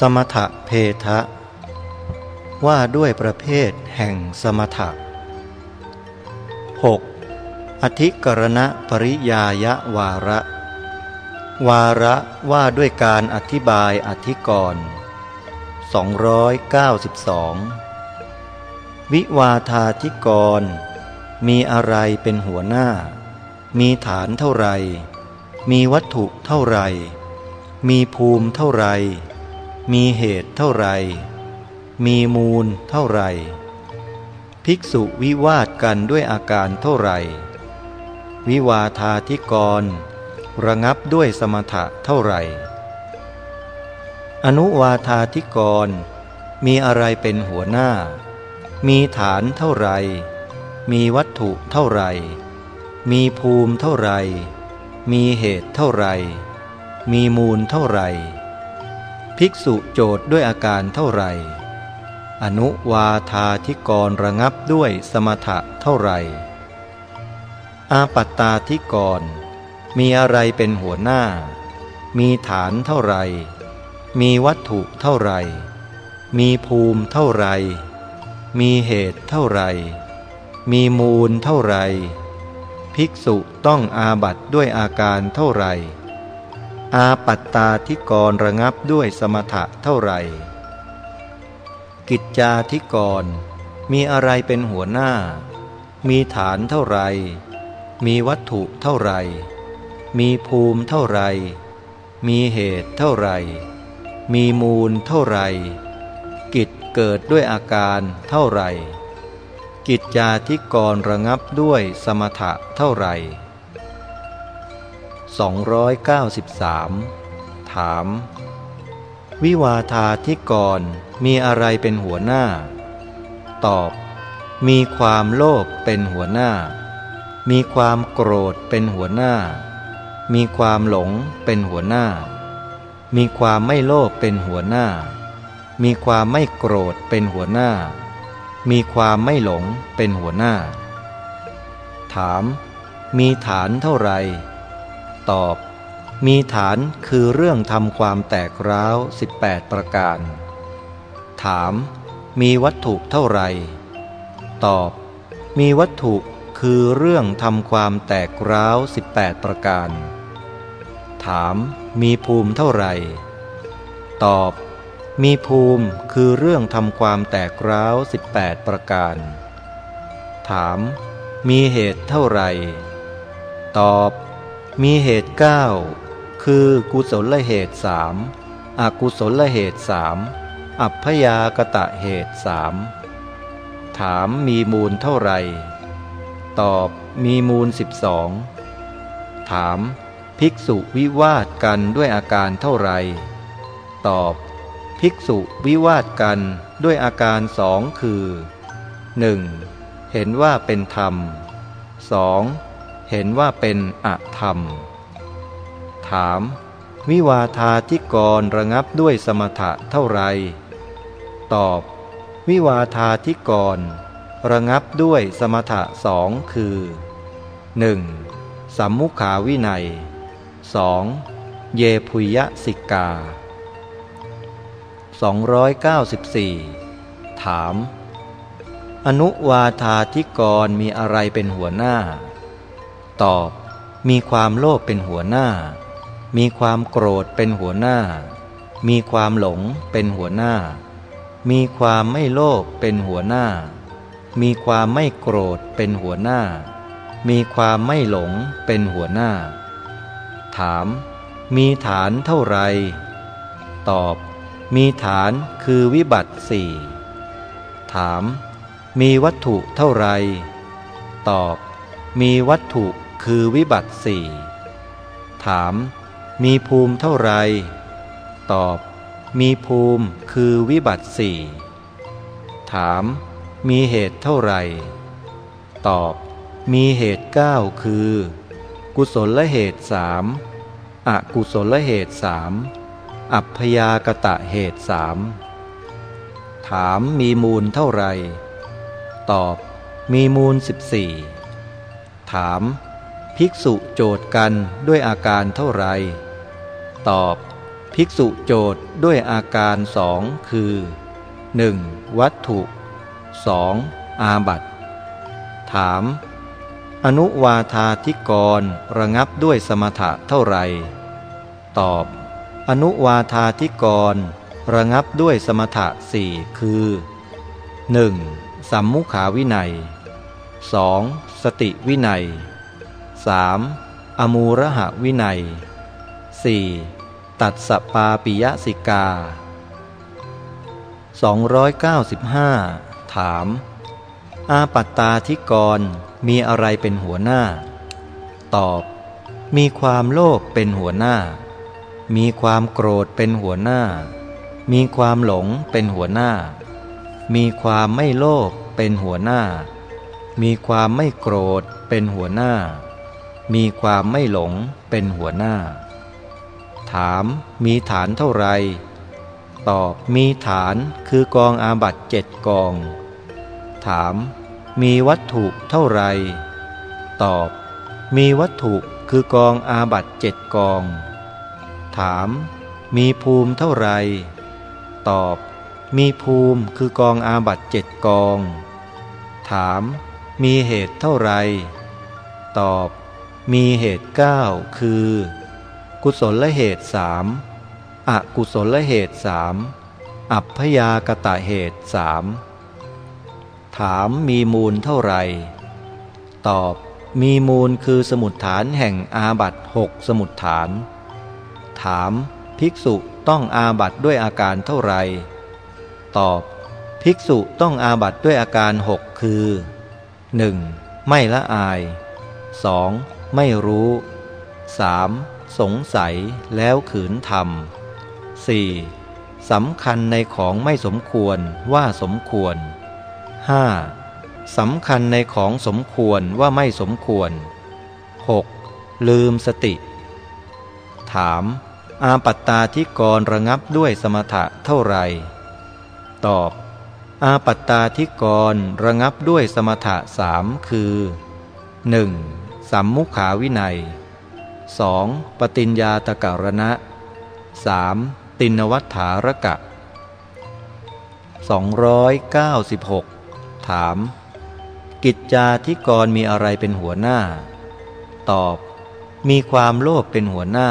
สมถะเพทะ ว่าด้วยประเภทแห่งสมถะ 6. อธิกรณะปริยายะวาระ วาระว่าด้วยการอธิบายอธิกรณ์292 วิวาธาธิกร มีอะไรเป็นหัวหน้า มีฐานเท่าไร มีวัตถุเท่าไร มีภูมิเท่าไร มีเหตุเท่าไร มีมูลเท่าไร ภิกษุวิวาทกันด้วยอาการเท่าไร วิวาธาธิกร ระงับด้วยสมถะเท่าไร อนุวาธาธิกร มีอะไรเป็นหัวหน้า มีฐานเท่าไร มีวัตถุเท่าไร มีภูมิเท่าไร มีเหตุเท่าไร มีมูลเท่าไร ภิกษุโจทย์ด้วยอาการเท่าไรอนุวาธาธิกรระงับด้วยสมถะเท่าไรอาปัตตาธิกร มีอะไรเป็นหัวหน้า มีฐานเท่าไรมีวัตถุเท่าไรมีภูมิเท่าไรมีเหตุเท่าไรมีมูลเท่าไรภิกษุต้องอาบัตด้วยอาการเท่าไร อาปัตตาธิกรระงับด้วยสมถะเท่าไรกิจจาธิกร มีอะไรเป็นหัวหน้า มีฐานเท่าไรมีวัตถุเท่าไรมีภูมิเท่าไรมีเหตุเท่าไรมีมูลเท่าไรกิจเกิดด้วยอาการเท่าไรกิจจาธิกรระงับด้วยสมถะเท่าไร 293 ถาม วิวาธาธิกรมีอะไรเป็นหัวหน้า ตอบ มีความโลภเป็นหัวหน้า มีความโกรธเป็นหัวหน้า มีความหลงเป็นหัวหน้า มีความไม่โลภเป็นหัวหน้า มีความไม่โกรธเป็นหัวหน้า มีความไม่หลงเป็นหัวหน้า ถาม มีฐานเท่าไหร่ ตอบ มีฐานคือเรื่องทำความแตกร้าว 18 ประการ ถาม มีวัตถุเท่าไหร่ ตอบ มีวัตถุคือเรื่องทำความแตกร้าว 18 ประการ ถาม มีภูมิเท่าไหร่ ตอบ มีภูมิคือเรื่องทำความแตกร้าว 18 ประการ ถาม มีเหตุเท่าไหร่ ตอบ มีเหตุเก้าคือกุศลเหตุสามอกุศลเหตุสามอัพยากตะเหตุสามถามมีมูลเท่าไหร่ ตอบมีมูลสิบสองถาม ภิกษุวิวาทกันด้วยอาการเท่าไหร่ ตอบ ภิกษุวิวาทกันด้วยอาการสองคือ 1. เห็นว่าเป็นธรรม 2. เห็นว่าเป็นอธรรม ถาม วิวาธาธิกรระงับด้วยสมถะเท่าไร ตอบ วิวาธาธิกร ระงับด้วยสมถะสองคือ 1. สัมมุขาวินัย 2. เยพุยสิกา 294 ถาม อนุวาธาธิกรมีอะไรเป็นหัวหน้า ตอบ มีความโลภเป็นหัวหน้า มีความโกรธเป็นหัวหน้า มีความหลงเป็นหัวหน้า มีความไม่โลภเป็นหัวหน้า มีความไม่โกรธเป็นหัวหน้า มีความไม่หลงเป็นหัวหน้า ถาม มีฐานเท่าไร ตอบ มีฐานคือวิบัติสี่ถาม มีวัตถุเท่าไร ตอบ มีวัตถุ คือวิบัติสี่ถาม มีภูมิเท่าไร ตอบ มีภูมิคือวิบัติสี่ถาม มีเหตุเท่าไร ตอบ มีเหตุเก้าคือ กุศลละเหตุสามอกุศลละเหตุสามอัพยากตะเหตุสามถามมีมูลเท่าไร ตอบ มีมูลสิบสี่ถาม ภิกษุโจทย์กันด้วยอาการเท่าไร ตอบ ภิกษุโจทย์ด้วยอาการสองคือ 1. วัตถุ 2. อาบัตถาม อนุวาธาธิกรระงับด้วยสมถะเท่าไร ตอบ อนุวาธาธิกรระงับด้วยสมถะสี่คือ 1. สัมมุขาวินัย 2. สติวินัย 3. อมูระหะวินัย 4. ตัดสปาปิยสิกา 295 ถาม อาปัตตาธิกรมีอะไรเป็นหัวหน้า ตอบ มีความโลภเป็นหัวหน้า มีความโกรธเป็นหัวหน้า มีความหลงเป็นหัวหน้า มีความไม่โลภเป็นหัวหน้า มีความไม่โกรธเป็นหัวหน้า มีความไม่หลงเป็นหัวหน้า ถามมีฐานเท่าไร ตอบมีฐานคือกองอาบัตเจ็ดกอง ถามมีวัตถุเท่าไร ตอบ มีวัตถุคือกองอาบัตเจ็ดกอง ถาม มีภูมิเท่าไร ตอบ มีภูมิคือกองอาบัตเจ็ดกอง ถาม มีเหตุเท่าไร ตอบ มีเหตุเก้าคือ กุศลละเหตุสามอกุศลละเหตุสามอัพยากตะเหตุสามถามมีมูลเท่าไหร่ ตอบมีมูลคือสมุดฐานแห่งอาบัตหกสมุดฐาน ถามภิกษุต้องอาบัตด้วยอาการเท่าไหร่ ตอบ ภิกษุต้องอาบัตด้วยอาการหกคือ 1. ไม่ละอาย 2. ไม่รู้ 3. สงสัยแล้วขืนทำ 4. สำคัญในของไม่สมควรว่าสมควร 5. สำคัญในของสมควรว่าไม่สมควร 6. ลืมสติ ถาม อาปัตตาที่กรระงับด้วยสมถะเท่าไรตอบ อาปัตตาที่กรระงับด้วยสมถะสามคือ 1. สัมมุขาวินัย 2. ปฏิญญาตการณะ 3. ตินวัฏฐารกะ 296 ถาม กิจจาธิกรมีอะไรเป็นหัวหน้า ตอบ มีความโลภเป็นหัวหน้า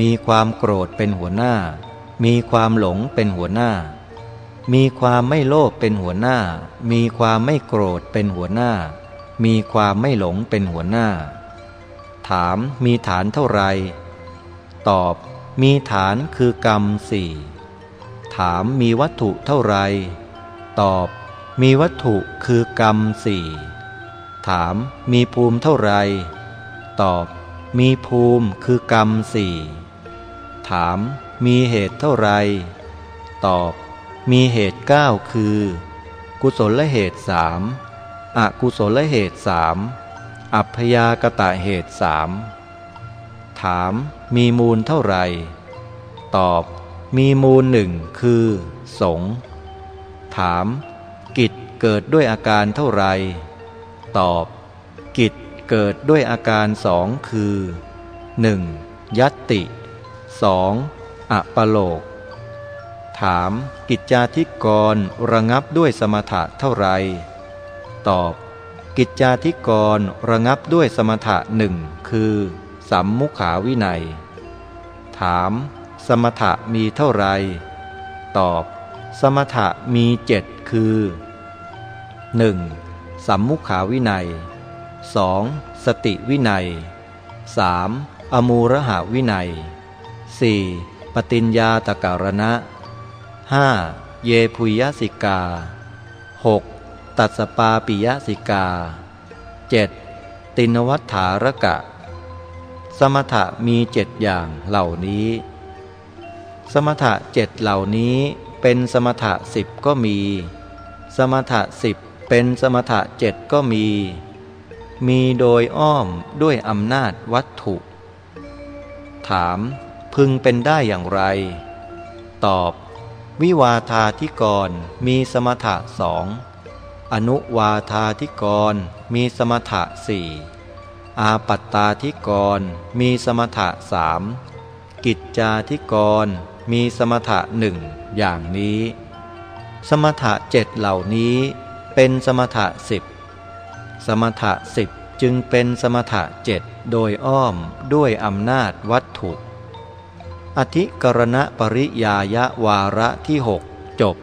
มีความโกรธเป็นหัวหน้า มีความหลงเป็นหัวหน้า มีความไม่โลภเป็นหัวหน้า มีความไม่โกรธเป็นหัวหน้า มีความไม่หลงเป็นหัวหน้า ถามมีฐานเท่าไร ตอบมีฐานคือกรรมสี่ถามมีวัตถุเท่าไร ตอบ มีวัตถุคือกรรมสี่ ถามมีภูมิเท่าไร ตอบ มีภูมิคือกรรมสี่ ถามมีเหตุเท่าไร ตอบ มีเหตุเก้าคือ กุศลเหตุสาม อกุศลเหตุสามอัพยากตะเหตุสามถามมีมูลเท่าไรตอบมีมูลหนึ่งคือ สง ถาม กิจเกิดด้วยอาการเท่าไร ตอบ กิจเกิดด้วยอาการสองคือ 1. ยัตติ 2. อัปโลก ถาม กิจจาธิกรระงับด้วยสมถะเท่าไร ตอบ กิจจาธิกรระงับด้วยสมถะหนึ่งคือสัมมุขาวินัย ถาม สมถะมีเท่าไร ตอบ สมถะมีเจ็ดคือ 1. สัมมุขาวินัย 2. สติวินัย 3. อมูระหาวินัย 4. ปฏิญญาตการณะ 5. เยพุยสิกา 6. ตัสปาปิยสิกา 7. ตินวัฏฐารกะ สมถะมีเจ็ดอย่างเหล่านี้ สมถะเจ็ดเหล่านี้เป็นสมถะสิบก็มี สมถะสิบเป็นสมถะเจ็ดก็มี มีโดยอ้อมด้วยอำนาจวัตถุ ถาม พึงเป็นได้อย่างไร ตอบ วิวาธาธิกรมีสมถะสอง อนุวาธาธิกร มีสมถะสี่อาปัตตาธิกร มีสมถะสามกิจจาธิกร มีสมถะหนึ่งอย่างนี้ สมถะเจ็ดเหล่านี้เป็นสมถะสิบสมถะสิบจึงเป็นสมถะเจ็ดโดยอ้อมด้วยอำนาจวัตถุ อธิกรณปริยายะวาระที่หกจบ